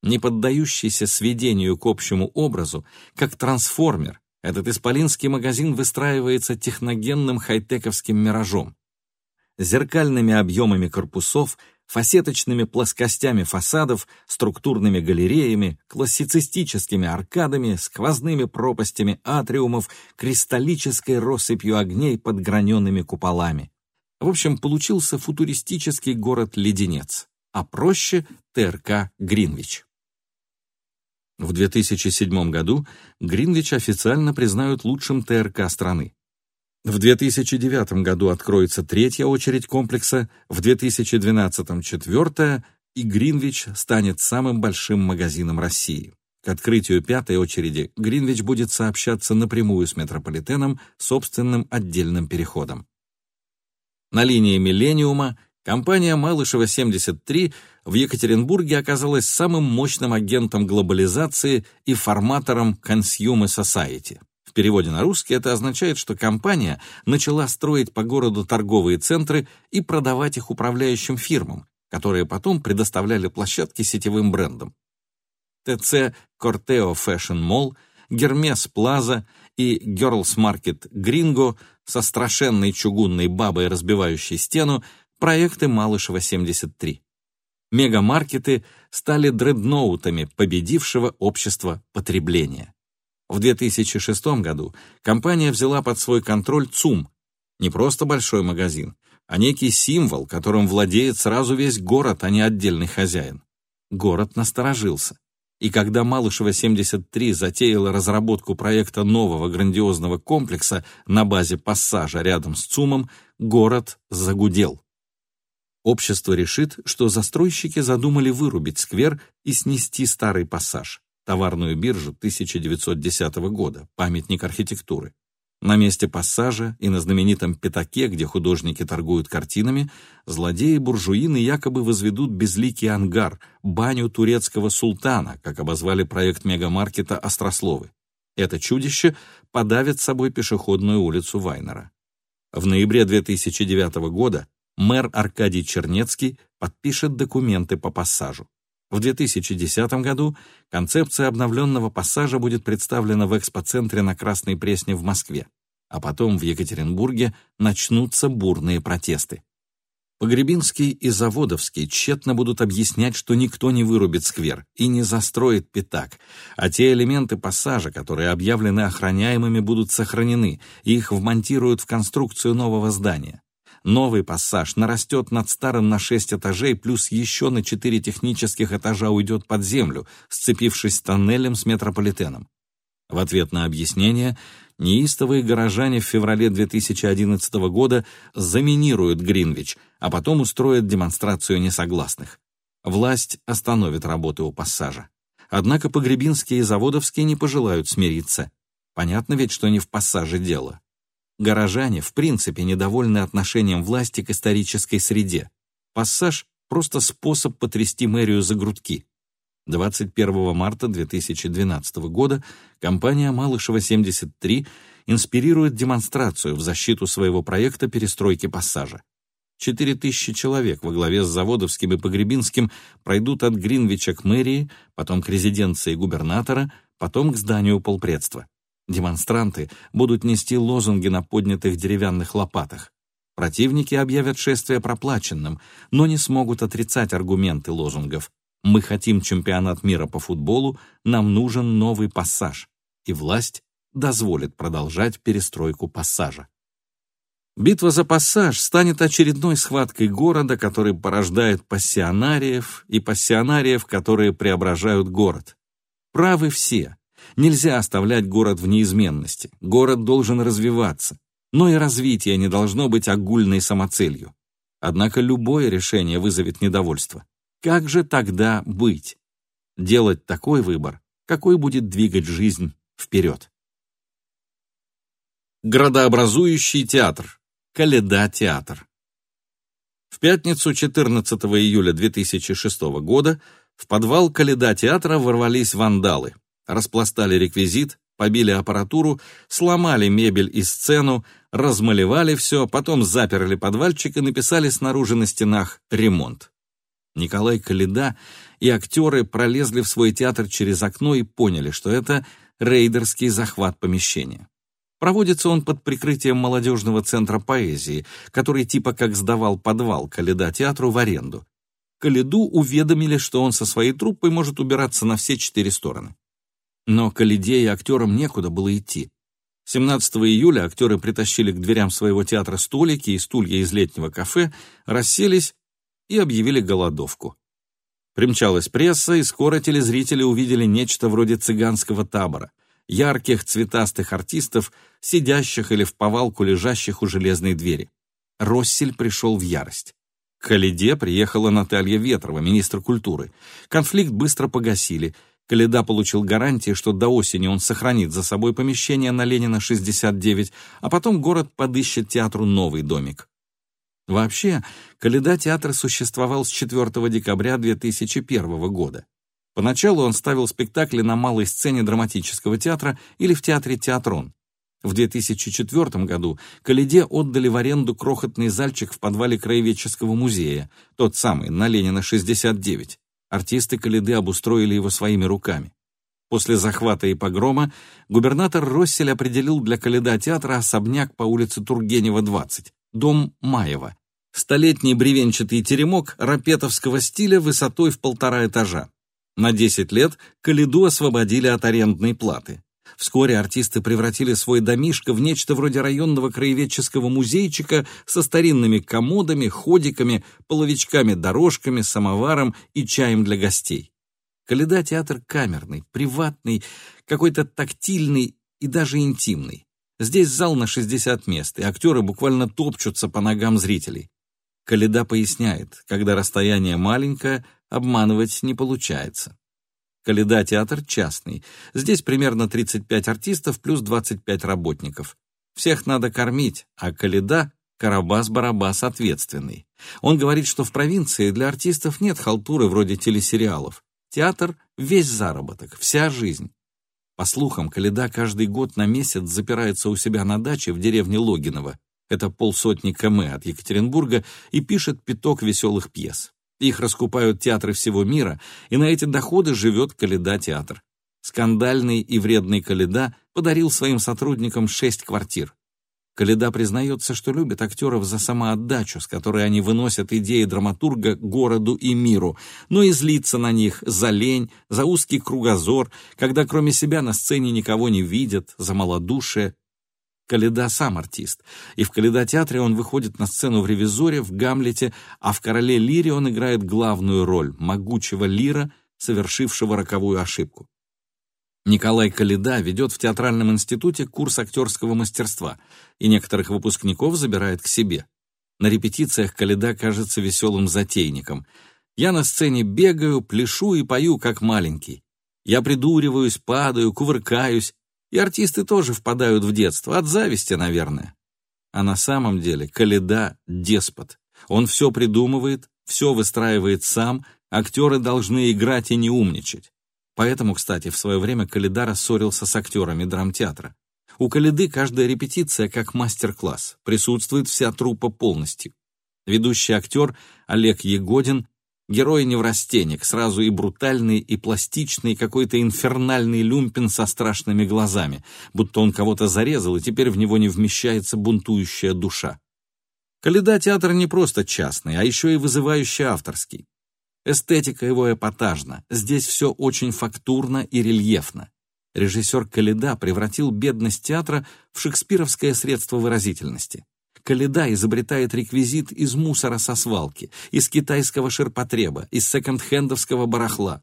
не поддающийся сведению к общему образу, как трансформер, этот исполинский магазин выстраивается техногенным хай-тековским миражом. Зеркальными объемами корпусов, фасеточными плоскостями фасадов, структурными галереями, классицистическими аркадами, сквозными пропастями атриумов, кристаллической россыпью огней под граненными куполами. В общем, получился футуристический город-леденец, а проще — ТРК «Гринвич». В 2007 году Гринвич официально признают лучшим ТРК страны. В 2009 году откроется третья очередь комплекса, в 2012 – четвертая, и Гринвич станет самым большим магазином России. К открытию пятой очереди Гринвич будет сообщаться напрямую с метрополитеном собственным отдельным переходом. На линии «Миллениума» компания «Малышева-73» в Екатеринбурге оказалась самым мощным агентом глобализации и форматором Consumer Society. В переводе на русский это означает, что компания начала строить по городу торговые центры и продавать их управляющим фирмам, которые потом предоставляли площадки сетевым брендам. ТЦ Corteo Fashion Mall, Гермес Плаза и Girls Market Gringo со страшенной чугунной бабой, разбивающей стену, проекты Малышева-73. Мегамаркеты стали дредноутами победившего общества потребления. В 2006 году компания взяла под свой контроль ЦУМ, не просто большой магазин, а некий символ, которым владеет сразу весь город, а не отдельный хозяин. Город насторожился. И когда Малышева-73 затеяла разработку проекта нового грандиозного комплекса на базе пассажа рядом с ЦУМом, город загудел. Общество решит, что застройщики задумали вырубить сквер и снести старый пассаж товарную биржу 1910 года, памятник архитектуры. На месте пассажа и на знаменитом пятаке, где художники торгуют картинами, злодеи-буржуины якобы возведут безликий ангар, баню турецкого султана, как обозвали проект мегамаркета «Острословы». Это чудище подавит собой пешеходную улицу Вайнера. В ноябре 2009 года мэр Аркадий Чернецкий подпишет документы по пассажу. В 2010 году концепция обновленного пассажа будет представлена в экспоцентре на Красной Пресне в Москве, а потом в Екатеринбурге начнутся бурные протесты. Погребинский и Заводовский тщетно будут объяснять, что никто не вырубит сквер и не застроит пятак, а те элементы пассажа, которые объявлены охраняемыми, будут сохранены, и их вмонтируют в конструкцию нового здания. Новый пассаж нарастет над старым на 6 этажей, плюс еще на 4 технических этажа уйдет под землю, сцепившись с тоннелем с метрополитеном. В ответ на объяснение неистовые горожане в феврале 2011 года заминируют Гринвич, а потом устроят демонстрацию несогласных. Власть остановит работы у пассажа. Однако Погребинские и Заводовские не пожелают смириться. Понятно ведь, что не в пассаже дело. Горожане в принципе недовольны отношением власти к исторической среде. Пассаж — просто способ потрясти мэрию за грудки. 21 марта 2012 года компания «Малышева-73» инспирирует демонстрацию в защиту своего проекта перестройки пассажа. 4000 человек во главе с Заводовским и Погребинским пройдут от Гринвича к мэрии, потом к резиденции губернатора, потом к зданию полпредства. Демонстранты будут нести лозунги на поднятых деревянных лопатах. Противники объявят шествие проплаченным, но не смогут отрицать аргументы лозунгов. «Мы хотим чемпионат мира по футболу, нам нужен новый пассаж», и власть дозволит продолжать перестройку пассажа. Битва за пассаж станет очередной схваткой города, который порождает пассионариев, и пассионариев, которые преображают город. Правы все, Нельзя оставлять город в неизменности. Город должен развиваться. Но и развитие не должно быть огульной самоцелью. Однако любое решение вызовет недовольство. Как же тогда быть? Делать такой выбор, какой будет двигать жизнь вперед. Градообразующий театр. Каледа-театр. В пятницу 14 июля 2006 года в подвал Каледа-театра ворвались вандалы распластали реквизит, побили аппаратуру, сломали мебель и сцену, размалевали все, потом заперли подвальчик и написали снаружи на стенах «Ремонт». Николай Каледа и актеры пролезли в свой театр через окно и поняли, что это рейдерский захват помещения. Проводится он под прикрытием молодежного центра поэзии, который типа как сдавал подвал Каледа театру в аренду. Каледу уведомили, что он со своей труппой может убираться на все четыре стороны. Но Калиде и актерам некуда было идти. 17 июля актеры притащили к дверям своего театра столики и стулья из летнего кафе, расселись и объявили голодовку. Примчалась пресса, и скоро телезрители увидели нечто вроде цыганского табора. ярких цветастых артистов, сидящих или в повалку лежащих у железной двери. Россель пришел в ярость. К Халиде приехала Наталья Ветрова, министр культуры. Конфликт быстро погасили. Каледа получил гарантии, что до осени он сохранит за собой помещение на Ленина, 69, а потом город подыщет театру новый домик. Вообще, Каледа театр существовал с 4 декабря 2001 года. Поначалу он ставил спектакли на малой сцене драматического театра или в театре «Театрон». В 2004 году Каледе отдали в аренду крохотный зальчик в подвале Краеведческого музея, тот самый, на Ленина, 69. Артисты Каледы обустроили его своими руками. После захвата и погрома губернатор Россель определил для Каледа театра особняк по улице Тургенева, 20, дом Маева. Столетний бревенчатый теремок рапетовского стиля высотой в полтора этажа. На 10 лет Калиду освободили от арендной платы. Вскоре артисты превратили свой домишко в нечто вроде районного краеведческого музейчика со старинными комодами, ходиками, половичками-дорожками, самоваром и чаем для гостей. Каледа театр камерный, приватный, какой-то тактильный и даже интимный. Здесь зал на 60 мест, и актеры буквально топчутся по ногам зрителей. Каледа поясняет, когда расстояние маленькое, обманывать не получается. Каледа театр частный. Здесь примерно 35 артистов плюс 25 работников. Всех надо кормить, а Каледа — Карабас-Барабас ответственный. Он говорит, что в провинции для артистов нет халтуры вроде телесериалов. Театр — весь заработок, вся жизнь. По слухам, Каледа каждый год на месяц запирается у себя на даче в деревне Логиново это полсотни км от Екатеринбурга, и пишет пяток веселых пьес. Их раскупают театры всего мира, и на эти доходы живет Каледа театр. Скандальный и вредный Каледа подарил своим сотрудникам шесть квартир. Каледа признается, что любит актеров за самоотдачу, с которой они выносят идеи драматурга городу и миру, но и злится на них за лень, за узкий кругозор, когда кроме себя на сцене никого не видят, за малодушие, Каледа сам артист, и в Каледа-театре он выходит на сцену в «Ревизоре», в «Гамлете», а в «Короле Лире» он играет главную роль — могучего лира, совершившего роковую ошибку. Николай Каледа ведет в театральном институте курс актерского мастерства и некоторых выпускников забирает к себе. На репетициях Каледа кажется веселым затейником. «Я на сцене бегаю, пляшу и пою, как маленький. Я придуриваюсь, падаю, кувыркаюсь, и артисты тоже впадают в детство, от зависти, наверное. А на самом деле Каледа — деспот. Он все придумывает, все выстраивает сам, актеры должны играть и не умничать. Поэтому, кстати, в свое время Каледа рассорился с актерами драмтеатра. У Каледы каждая репетиция как мастер-класс, присутствует вся труппа полностью. Ведущий актер Олег Егодин Герой-неврастенник, сразу и брутальный, и пластичный, какой-то инфернальный люмпин со страшными глазами, будто он кого-то зарезал, и теперь в него не вмещается бунтующая душа. Каледа театр не просто частный, а еще и вызывающий авторский. Эстетика его эпатажна, здесь все очень фактурно и рельефно. Режиссер Каледа превратил бедность театра в шекспировское средство выразительности. Каледа изобретает реквизит из мусора со свалки, из китайского ширпотреба, из секонд-хендовского барахла.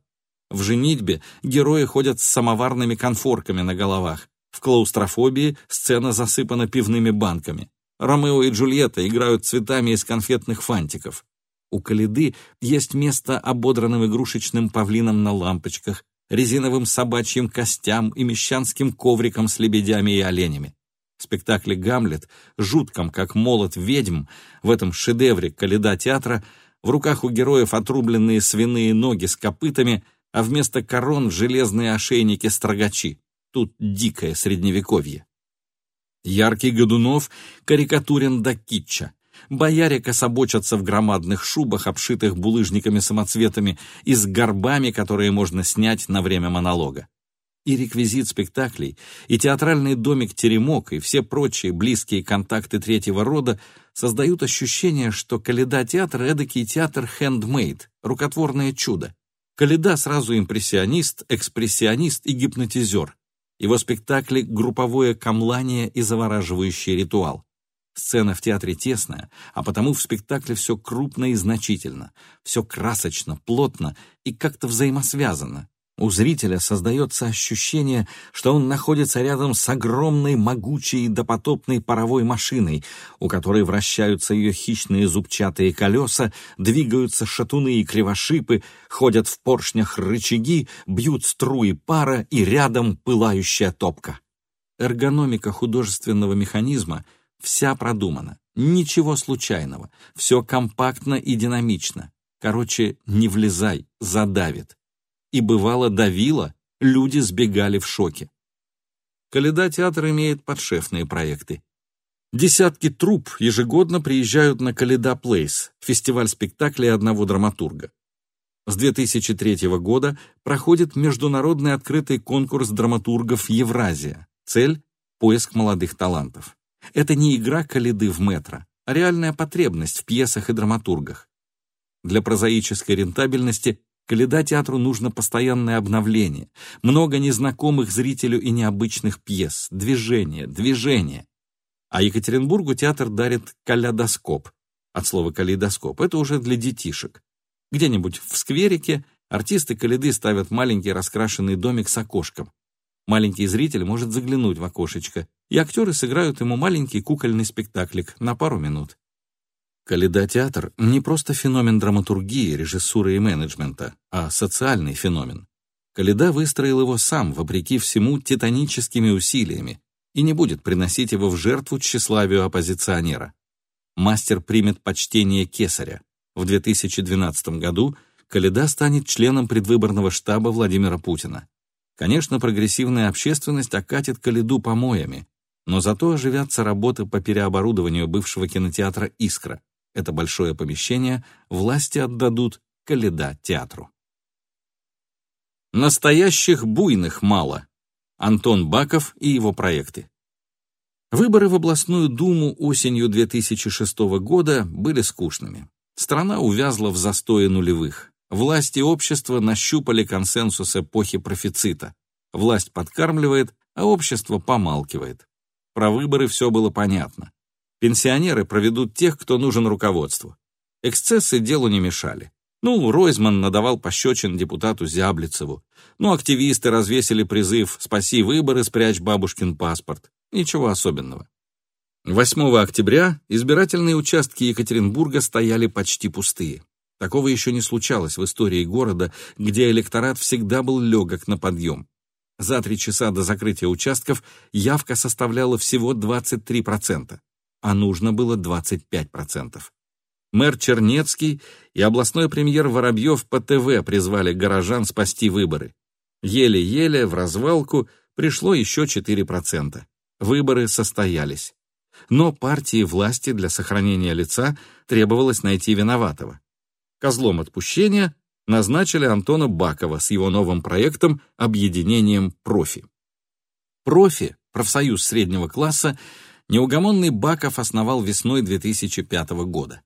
В «Женитьбе» герои ходят с самоварными конфорками на головах. В «Клаустрофобии» сцена засыпана пивными банками. Ромео и Джульетта играют цветами из конфетных фантиков. У Каледы есть место ободранным игрушечным павлином на лампочках, резиновым собачьим костям и мещанским ковриком с лебедями и оленями. Спектакле «Гамлет», жутком, как молот ведьм, в этом шедевре Каледа театра, в руках у героев отрубленные свиные ноги с копытами, а вместо корон железные ошейники строгачи. Тут дикое средневековье. Яркий Годунов карикатурен до китча. Бояре кособочатся в громадных шубах, обшитых булыжниками-самоцветами, и с горбами, которые можно снять на время монолога и реквизит спектаклей, и театральный домик «Теремок», и все прочие близкие контакты третьего рода создают ощущение, что Каледа-театр — эдакий театр хендмейд, рукотворное чудо. Каледа сразу импрессионист, экспрессионист и гипнотизер. Его спектакли — групповое камлание и завораживающий ритуал. Сцена в театре тесная, а потому в спектакле все крупно и значительно, все красочно, плотно и как-то взаимосвязано. У зрителя создается ощущение, что он находится рядом с огромной, могучей допотопной паровой машиной, у которой вращаются ее хищные зубчатые колеса, двигаются шатуны и кривошипы, ходят в поршнях рычаги, бьют струи пара и рядом пылающая топка. Эргономика художественного механизма вся продумана, ничего случайного, все компактно и динамично. Короче, не влезай, задавит и бывало давило, люди сбегали в шоке. Коляда театр имеет подшефные проекты. Десятки труп ежегодно приезжают на Каледа Плейс, фестиваль спектаклей одного драматурга. С 2003 года проходит международный открытый конкурс драматургов «Евразия». Цель – поиск молодых талантов. Это не игра Каледы в метро, а реальная потребность в пьесах и драматургах. Для прозаической рентабельности Коляда театру нужно постоянное обновление, много незнакомых зрителю и необычных пьес, движение, движение. А Екатеринбургу театр дарит калейдоскоп, от слова калейдоскоп, это уже для детишек. Где-нибудь в скверике артисты коляды ставят маленький раскрашенный домик с окошком. Маленький зритель может заглянуть в окошечко, и актеры сыграют ему маленький кукольный спектаклик на пару минут. Калейдотеатр — не просто феномен драматургии, режиссуры и менеджмента, а социальный феномен. Каледа выстроил его сам, вопреки всему, титаническими усилиями, и не будет приносить его в жертву тщеславию оппозиционера. Мастер примет почтение кесаря. В 2012 году Каледа станет членом предвыборного штаба Владимира Путина. Конечно, прогрессивная общественность окатит Каледу помоями, но зато оживятся работы по переоборудованию бывшего кинотеатра «Искра», это большое помещение власти отдадут Каледа театру. Настоящих буйных мало. Антон Баков и его проекты. Выборы в областную думу осенью 2006 года были скучными. Страна увязла в застое нулевых. Власти общества нащупали консенсус эпохи профицита. Власть подкармливает, а общество помалкивает. Про выборы все было понятно. Пенсионеры проведут тех, кто нужен руководству. Эксцессы делу не мешали. Ну, Ройзман надавал пощечин депутату Зяблицеву. Ну, активисты развесили призыв «Спаси выборы, спрячь бабушкин паспорт». Ничего особенного. 8 октября избирательные участки Екатеринбурга стояли почти пустые. Такого еще не случалось в истории города, где электорат всегда был легок на подъем. За три часа до закрытия участков явка составляла всего 23% а нужно было 25%. Мэр Чернецкий и областной премьер Воробьев по ТВ призвали горожан спасти выборы. Еле-еле в развалку пришло еще 4%. Выборы состоялись. Но партии власти для сохранения лица требовалось найти виноватого. Козлом отпущения назначили Антона Бакова с его новым проектом «Объединением профи». Профи, профсоюз среднего класса, неугомонный Баков основал весной 2005 года.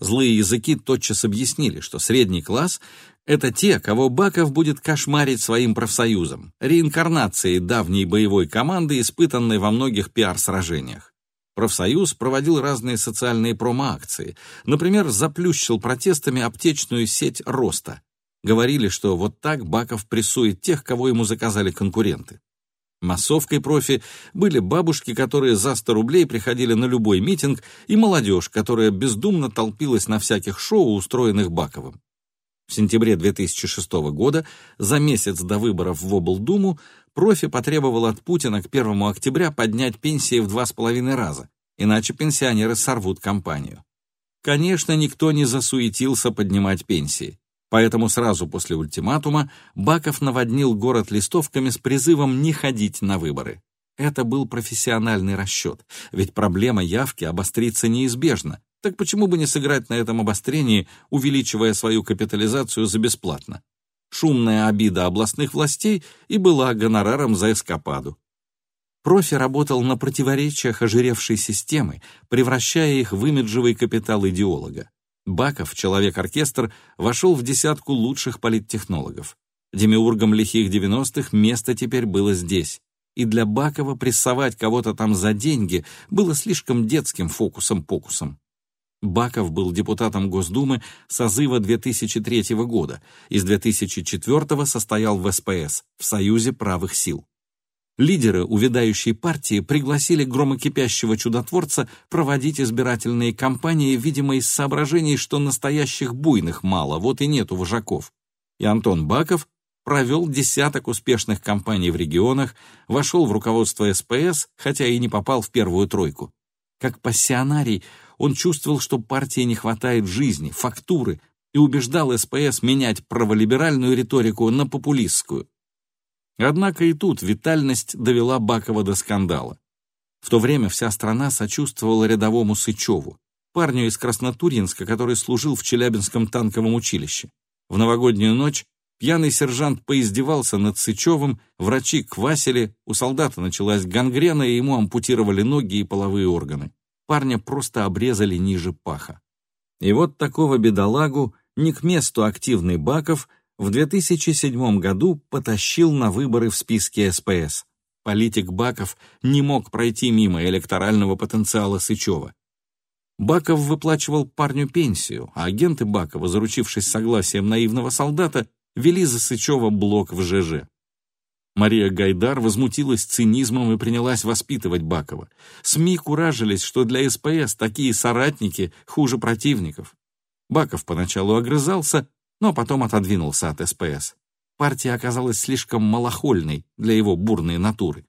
Злые языки тотчас объяснили, что средний класс — это те, кого Баков будет кошмарить своим профсоюзом, реинкарнацией давней боевой команды, испытанной во многих пиар-сражениях. Профсоюз проводил разные социальные промо-акции. Например, заплющил протестами аптечную сеть «Роста». Говорили, что вот так Баков прессует тех, кого ему заказали конкуренты. Массовкой профи были бабушки, которые за 100 рублей приходили на любой митинг, и молодежь, которая бездумно толпилась на всяких шоу, устроенных Баковым. В сентябре 2006 года, за месяц до выборов в облдуму, профи потребовал от Путина к 1 октября поднять пенсии в два с половиной раза, иначе пенсионеры сорвут кампанию. Конечно, никто не засуетился поднимать пенсии. Поэтому сразу после ультиматума Баков наводнил город листовками с призывом не ходить на выборы. Это был профессиональный расчет, ведь проблема явки обострится неизбежно. Так почему бы не сыграть на этом обострении, увеличивая свою капитализацию за бесплатно? Шумная обида областных властей и была гонораром за эскападу. Профи работал на противоречиях ожиревшей системы, превращая их в имиджевый капитал идеолога. Баков, человек-оркестр, вошел в десятку лучших политтехнологов. Демиургом лихих 90-х место теперь было здесь. И для Бакова прессовать кого-то там за деньги было слишком детским фокусом-покусом. Баков был депутатом Госдумы созыва 2003 года и с 2004 состоял в СПС, в Союзе правых сил. Лидеры увядающей партии пригласили громокипящего чудотворца проводить избирательные кампании, видимо, из соображений, что настоящих буйных мало, вот и нету вожаков. И Антон Баков провел десяток успешных кампаний в регионах, вошел в руководство СПС, хотя и не попал в первую тройку. Как пассионарий он чувствовал, что партии не хватает жизни, фактуры, и убеждал СПС менять праволиберальную риторику на популистскую. Однако и тут витальность довела Бакова до скандала. В то время вся страна сочувствовала рядовому Сычеву, парню из Краснотурьинска, который служил в Челябинском танковом училище. В новогоднюю ночь пьяный сержант поиздевался над Сычевым, врачи квасили, у солдата началась гангрена, и ему ампутировали ноги и половые органы парня просто обрезали ниже паха. И вот такого бедолагу, не к месту активный Баков, в 2007 году потащил на выборы в списке СПС. Политик Баков не мог пройти мимо электорального потенциала Сычева. Баков выплачивал парню пенсию, а агенты Бакова, заручившись согласием наивного солдата, вели за Сычева блог в ЖЖ. Мария Гайдар возмутилась цинизмом и принялась воспитывать Бакова. СМИ куражились, что для СПС такие соратники хуже противников. Баков поначалу огрызался, но потом отодвинулся от СПС. Партия оказалась слишком малохольной для его бурной натуры.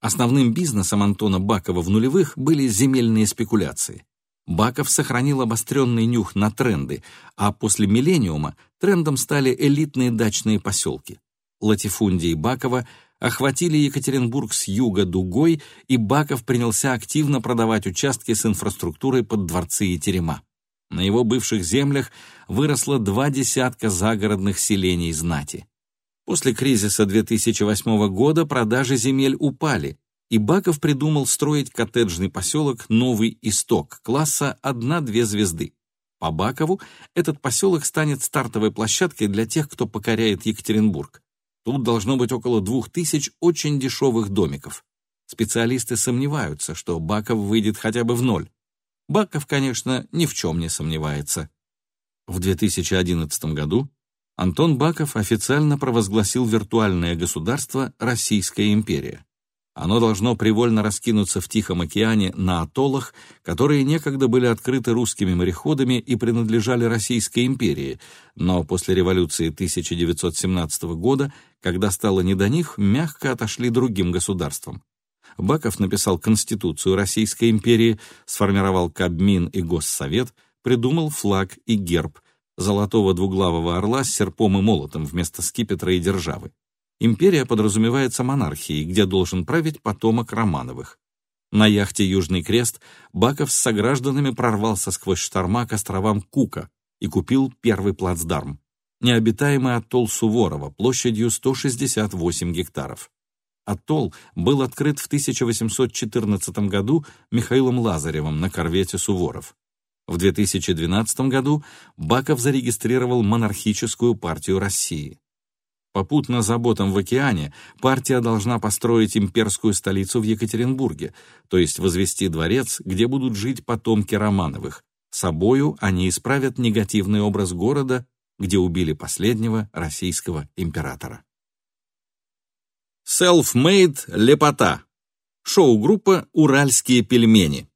Основным бизнесом Антона Бакова в нулевых были земельные спекуляции. Баков сохранил обостренный нюх на тренды, а после «Миллениума» трендом стали элитные дачные поселки латифундии Бакова охватили Екатеринбург с юга дугой, и Баков принялся активно продавать участки с инфраструктурой под дворцы и терема. На его бывших землях выросло два десятка загородных селений знати. После кризиса 2008 года продажи земель упали, и Баков придумал строить коттеджный поселок «Новый Исток» класса 1-2 звезды. По Бакову этот поселок станет стартовой площадкой для тех, кто покоряет Екатеринбург. Тут должно быть около двух тысяч очень дешевых домиков. Специалисты сомневаются, что Баков выйдет хотя бы в ноль. Баков, конечно, ни в чем не сомневается. В 2011 году Антон Баков официально провозгласил виртуальное государство Российская империя. Оно должно привольно раскинуться в Тихом океане на атоллах, которые некогда были открыты русскими мореходами и принадлежали Российской империи, но после революции 1917 года, когда стало не до них, мягко отошли другим государствам. Баков написал Конституцию Российской империи, сформировал Кабмин и Госсовет, придумал флаг и герб – золотого двуглавого орла с серпом и молотом вместо скипетра и державы. Империя подразумевается монархией, где должен править потомок Романовых. На яхте «Южный крест» Баков с согражданами прорвался сквозь шторма к островам Кука и купил первый плацдарм. Необитаемый атолл Суворова площадью 168 гектаров. Атолл был открыт в 1814 году Михаилом Лазаревым на корвете «Суворов». В 2012 году Баков зарегистрировал монархическую партию России. Попутно заботам в океане партия должна построить имперскую столицу в Екатеринбурге, то есть возвести дворец, где будут жить потомки Романовых. Собою они исправят негативный образ города, где убили последнего российского императора. Self-made лепота. Шоу-группа «Уральские пельмени».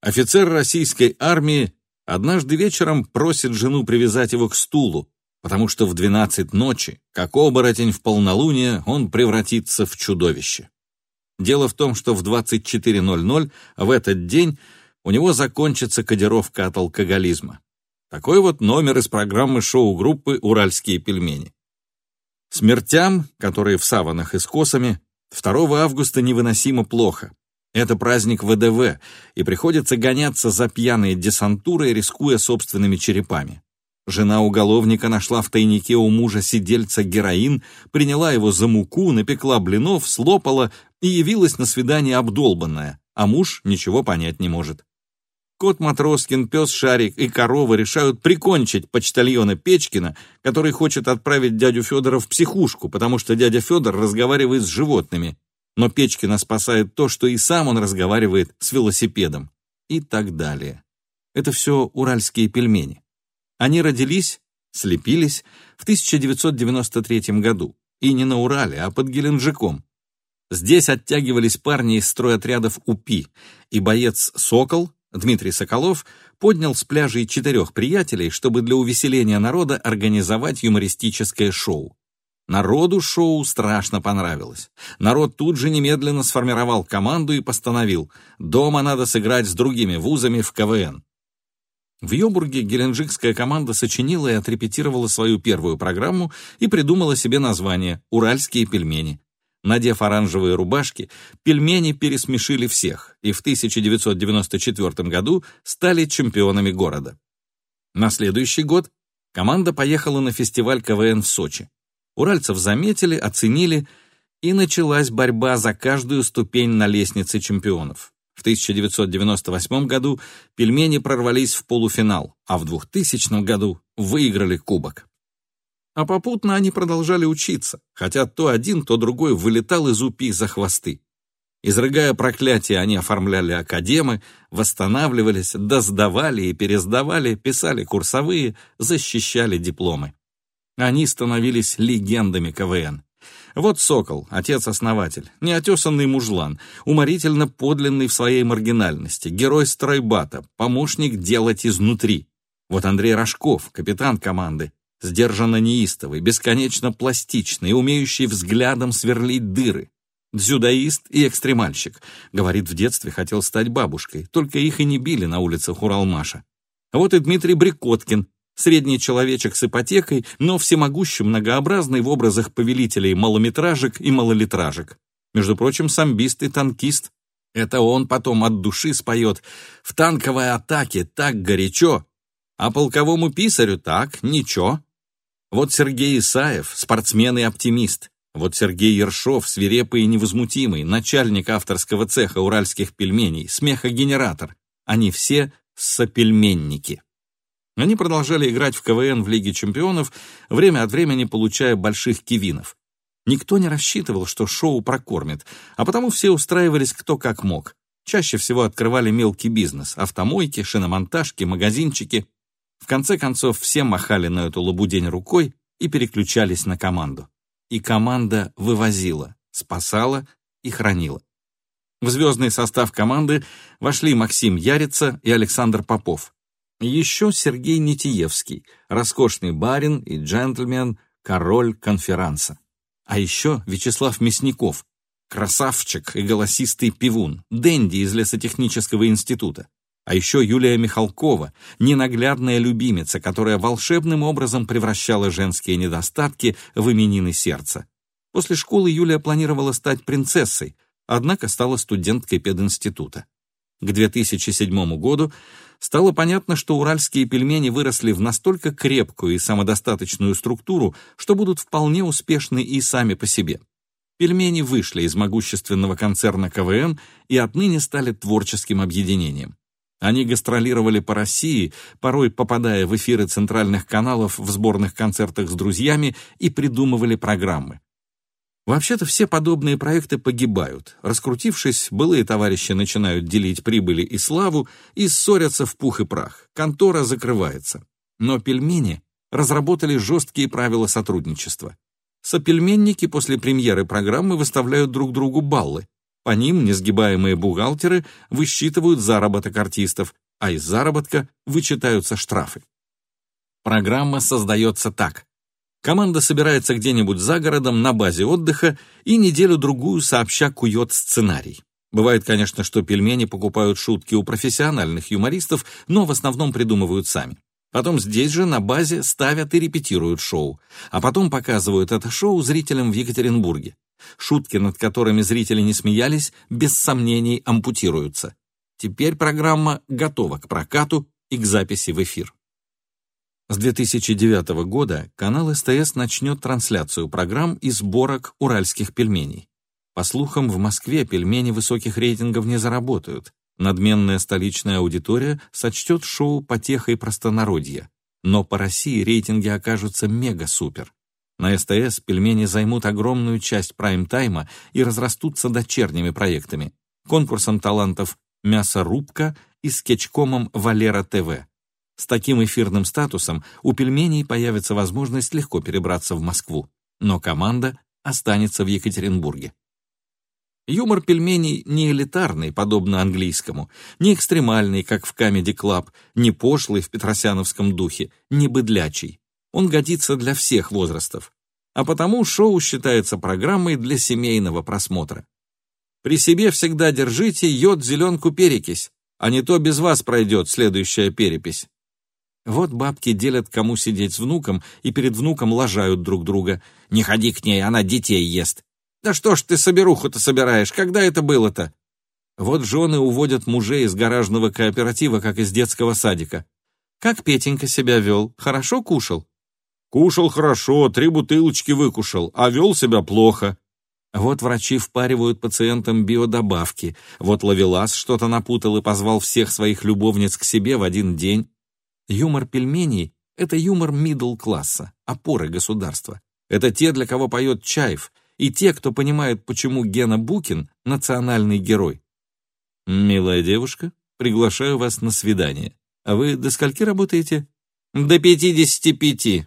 Офицер российской армии однажды вечером просит жену привязать его к стулу, потому что в двенадцать ночи, как оборотень в полнолуние, он превратится в чудовище. Дело в том, что в 24.00 в этот день у него закончится кодировка от алкоголизма. Такой вот номер из программы шоу-группы «Уральские пельмени». Смертям, которые в саванах и с косами, 2 августа невыносимо плохо. Это праздник ВДВ, и приходится гоняться за пьяной десантурой, рискуя собственными черепами. Жена уголовника нашла в тайнике у мужа сидельца героин, приняла его за муку, напекла блинов, слопала и явилась на свидание обдолбанная, а муж ничего понять не может. Кот Матроскин, пес Шарик и корова решают прикончить почтальона Печкина, который хочет отправить дядю Федора в психушку, потому что дядя Федор разговаривает с животными. Но Печкина спасает то, что и сам он разговаривает с велосипедом. и так далее. Это все уральские пельмени. Они родились, слепились в 1993 году. И не на Урале, а под Геленджиком. Здесь оттягивались парни из стройотрядов УПИ, и боец «Сокол» Дмитрий Соколов поднял с пляжей четырех приятелей, чтобы для увеселения народа организовать юмористическое шоу. Народу шоу страшно понравилось. Народ тут же немедленно сформировал команду и постановил, дома надо сыграть с другими вузами в КВН. В Йобурге геленджикская команда сочинила и отрепетировала свою первую программу и придумала себе название «Уральские пельмени». Надев оранжевые рубашки, пельмени пересмешили всех и в 1994 году стали чемпионами города. На следующий год команда поехала на фестиваль КВН в Сочи. Уральцев заметили, оценили, и началась борьба за каждую ступень на лестнице чемпионов. В 1998 году пельмени прорвались в полуфинал, а в 2000 году выиграли кубок. А попутно они продолжали учиться, хотя то один, то другой вылетал из УПИ за хвосты. Изрыгая проклятия, они оформляли академы, восстанавливались, досдавали и пересдавали, писали курсовые, защищали дипломы. Они становились легендами КВН. Вот Сокол, отец-основатель, неотесанный мужлан, уморительно подлинный в своей маргинальности, герой стройбата, помощник делать изнутри. Вот Андрей Рожков, капитан команды, сдержанно неистовый, бесконечно пластичный, умеющий взглядом сверлить дыры. Дзюдоист и экстремальщик. Говорит, в детстве хотел стать бабушкой, только их и не били на улицах Уралмаша. А вот и Дмитрий Брикоткин, Средний человечек с ипотекой, но всемогущий, многообразный в образах повелителей малометражек и малолитражек. Между прочим, самбист и танкист. Это он потом от души споет. В танковой атаке так горячо, а полковому писарю так, ничего. Вот Сергей Исаев, спортсмен и оптимист. Вот Сергей Ершов, свирепый и невозмутимый, начальник авторского цеха уральских пельменей, смехогенератор. Они все сопельменники. Они продолжали играть в КВН в Лиге чемпионов, время от времени получая больших кивинов. Никто не рассчитывал, что шоу прокормит, а потому все устраивались кто как мог. Чаще всего открывали мелкий бизнес — автомойки, шиномонтажки, магазинчики. В конце концов, все махали на эту лабудень рукой и переключались на команду. И команда вывозила, спасала и хранила. В звездный состав команды вошли Максим Ярица и Александр Попов. Еще Сергей Нитиевский, роскошный барин и джентльмен, король конферанса. А еще Вячеслав Мясников, красавчик и голосистый пивун, денди из лесотехнического института. А еще Юлия Михалкова, ненаглядная любимица, которая волшебным образом превращала женские недостатки в именины сердца. После школы Юлия планировала стать принцессой, однако стала студенткой пединститута. К 2007 году стало понятно, что уральские пельмени выросли в настолько крепкую и самодостаточную структуру, что будут вполне успешны и сами по себе. Пельмени вышли из могущественного концерна КВН и отныне стали творческим объединением. Они гастролировали по России, порой попадая в эфиры центральных каналов в сборных концертах с друзьями и придумывали программы. Вообще-то все подобные проекты погибают. Раскрутившись, былые товарищи начинают делить прибыли и славу и ссорятся в пух и прах. Контора закрывается. Но пельмени разработали жесткие правила сотрудничества. Сопельменники после премьеры программы выставляют друг другу баллы. По ним несгибаемые бухгалтеры высчитывают заработок артистов, а из заработка вычитаются штрафы. Программа создается так. Команда собирается где-нибудь за городом на базе отдыха и неделю-другую сообща кует сценарий. Бывает, конечно, что пельмени покупают шутки у профессиональных юмористов, но в основном придумывают сами. Потом здесь же на базе ставят и репетируют шоу, а потом показывают это шоу зрителям в Екатеринбурге. Шутки, над которыми зрители не смеялись, без сомнений ампутируются. Теперь программа готова к прокату и к записи в эфир. С 2009 года канал СТС начнет трансляцию программ и сборок уральских пельменей. По слухам, в Москве пельмени высоких рейтингов не заработают. Надменная столичная аудитория сочтет шоу потехой простонародья. Но по России рейтинги окажутся мега-супер. На СТС пельмени займут огромную часть прайм-тайма и разрастутся дочерними проектами. Конкурсом талантов «Мясорубка» и скетчкомом Валера ТВ. С таким эфирным статусом у пельменей появится возможность легко перебраться в Москву, но команда останется в Екатеринбурге. Юмор пельменей не элитарный, подобно английскому, не экстремальный, как в Comedy Club, не пошлый в петросяновском духе, не быдлячий. Он годится для всех возрастов. А потому шоу считается программой для семейного просмотра. При себе всегда держите йод, зеленку, перекись, а не то без вас пройдет следующая перепись. Вот бабки делят, кому сидеть с внуком, и перед внуком лажают друг друга. «Не ходи к ней, она детей ест». «Да что ж ты соберуху-то собираешь? Когда это было-то?» Вот жены уводят мужей из гаражного кооператива, как из детского садика. «Как Петенька себя вел? Хорошо кушал?» «Кушал хорошо, три бутылочки выкушал, а вел себя плохо». Вот врачи впаривают пациентам биодобавки. Вот Лавелас что-то напутал и позвал всех своих любовниц к себе в один день. Юмор пельменей — это юмор мидл-класса, опоры государства. Это те, для кого поет Чаев, и те, кто понимает, почему Гена Букин — национальный герой. «Милая девушка, приглашаю вас на свидание. А вы до скольки работаете?» «До пятидесяти пяти»,